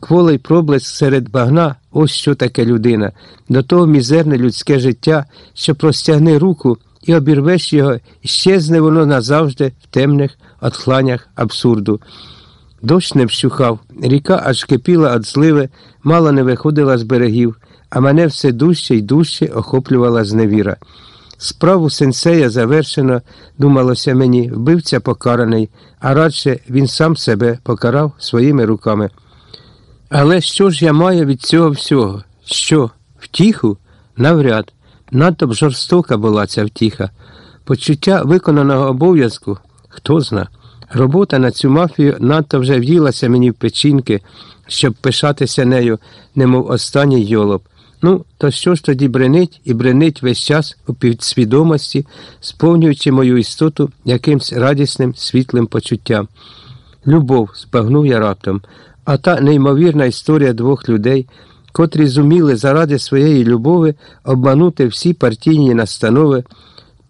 Кволий проблеск серед багна ось що таке людина, до того мізерне людське життя, що простягни руку і обірвеш його, щезне воно назавжди в темних отхланнях абсурду. Дощ не вщухав, ріка аж кипіла від зливи, мало не виходила з берегів, а мене все дужче й дужче охоплювала зневіра. Справу сенсея завершено, думалося мені, вбивця покараний, а радше він сам себе покарав своїми руками. Але що ж я маю від цього всього? Що? Втіху? Навряд. Надто б жорстока була ця втіха. Почуття виконаного обов'язку хто зна. Робота на цю мафію надто вже в'їлася мені в печінки, щоб пишатися нею, немов останній йолоб. Ну, то що ж тоді бренить і бренить весь час у підсвідомості, сповнюючи мою істоту якимсь радісним світлим почуттям. Любов, збагнув я раптом, а та неймовірна історія двох людей, котрі зуміли заради своєї любові обманути всі партійні настанови,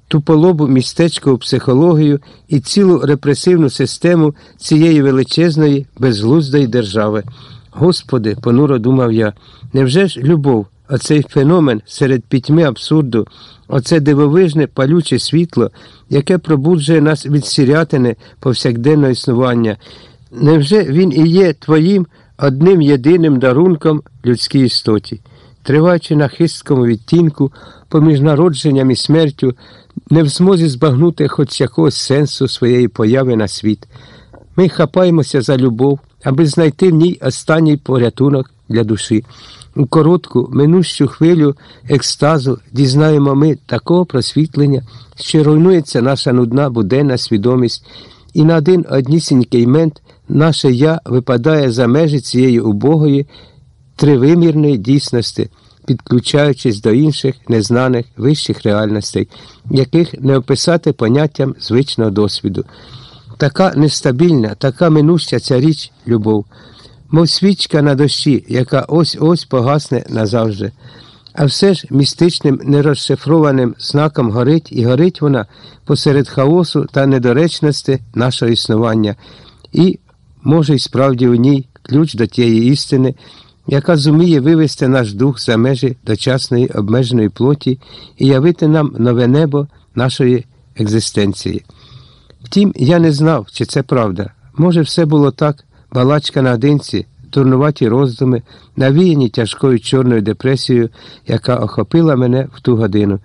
туполобу містечкову психологію і цілу репресивну систему цієї величезної, безглуздої держави. Господи, понуро думав я, невже ж любов, оцей феномен серед пітьми абсурду, оце дивовижне палюче світло, яке пробуджує нас від сірятини повсякденного існування? Невже він і є твоїм одним єдиним дарунком людській істоті? Триваючи на хисткому відтінку, поміж народженням і смертю, не в змозі збагнути хоч якогось сенсу своєї появи на світ. Ми хапаємося за любов, аби знайти в ній останній порятунок для душі. У коротку, минущу хвилю екстазу дізнаємо ми такого просвітлення, що руйнується наша нудна буденна свідомість, і на один однісінький мент наше я випадає за межі цієї убогої тривимірної дійсності, підключаючись до інших незнаних вищих реальностей, яких не описати поняттям звичного досвіду. Така нестабільна, така минуща ця річ любов, мов свічка на дощі, яка ось ось погасне назавжди. А все ж містичним нерозшифрованим знаком горить і горить вона посеред хаосу та недоречності нашого існування, і, може, й справді у ній ключ до тієї істини, яка зуміє вивести наш дух за межі дочасної обмеженої плоті і явити нам нове небо нашої екзистенції. Втім, я не знав, чи це правда. Може, все було так, балачка наодинці, турнуваті роздуми, навіяні тяжкою чорною депресією, яка охопила мене в ту годину.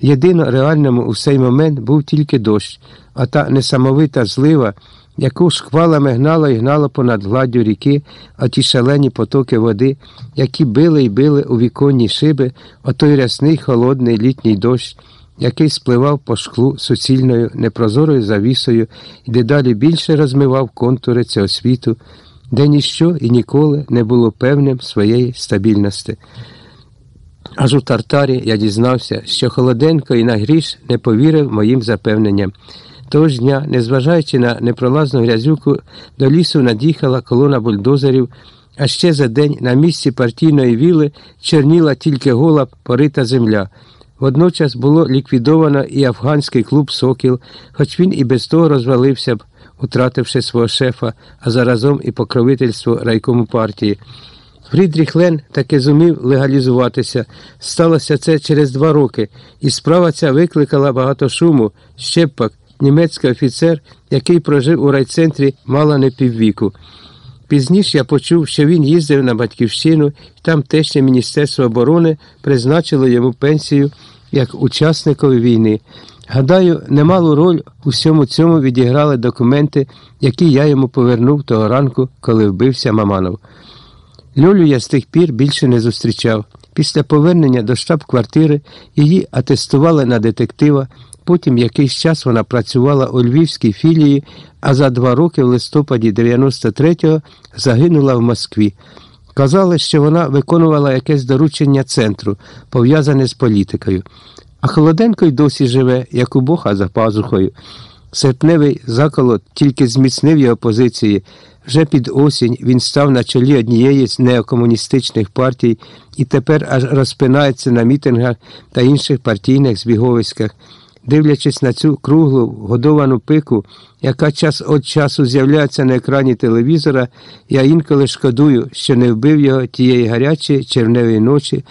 Єдино реальному у цей момент був тільки дощ, а та несамовита злива, яку шквалами гнала і гнала понад гладдю ріки, а ті шалені потоки води, які били і били у віконні шиби, отой рясний холодний літній дощ, який спливав по шклу суцільною непрозорою завісою і дедалі більше розмивав контури цього світу, де ніщо і ніколи не було певним своєї стабільності. Аж у тартарі я дізнався, що Холоденко і на гріш не повірив моїм запевненням. Того ж дня, незважаючи на непролазну грязюку, до лісу над'їхала колона бульдозерів, а ще за день на місці партійної віли черніла тільки гола порита земля. Водночас було ліквідовано і афганський клуб Сокіл, хоч він і без того розвалився б, утративши свого шефа, а заразом і покровительство райкому партії. Фрідріх Лен таки зумів легалізуватися. Сталося це через два роки, і справа ця викликала багато шуму, щепак, німецький офіцер, який прожив у райцентрі мало не піввіку. Пізніше я почув, що він їздив на батьківщину, і там тещне Міністерство оборони призначило йому пенсію як учасникові війни. Гадаю, немалу роль у всьому цьому відіграли документи, які я йому повернув того ранку, коли вбився Маманов. Льолю я з тих пір більше не зустрічав. Після повернення до штаб-квартири її атестували на детектива. Потім якийсь час вона працювала у Львівській філії, а за два роки в листопаді 93-го загинула в Москві. Казали, що вона виконувала якесь доручення центру, пов'язане з політикою. А Холоденко й досі живе, як у Бога за пазухою. Серпневий заколот тільки зміцнив його позиції. Вже під осінь він став на чолі однієї з неокомуністичних партій і тепер аж розпинається на мітингах та інших партійних збіговиськах. Дивлячись на цю круглу годовану пику, яка час від часу з'являється на екрані телевізора, я інколи шкодую, що не вбив його тієї гарячої червневої ночі,